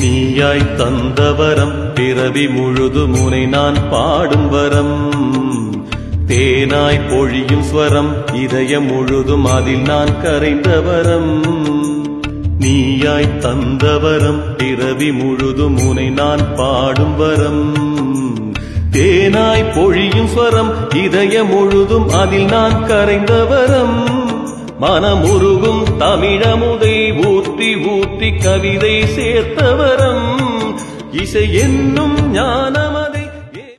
நீயாய் தந்த வரம் பிறவி முழுது முனை நான் பாடும் வரம். தேனாய் பொழியும் ஸ்வரம் இதயம் முழுதும் அதில் நான் கரைந்த வரம். நீயாய் தந்த வரம் பிறவி முழுதும் முனை நான் பாடும் வரம். தேனாய் பொழியும் ஸ்வரம் இதயம் முழுதும் அதில் நான் கரைந்த வரம். மனமுருகும் தமிழமுதை ஊத்தி ஊத்தி கவிதை சேர்த்தவரம். இசை என்னும் ஞான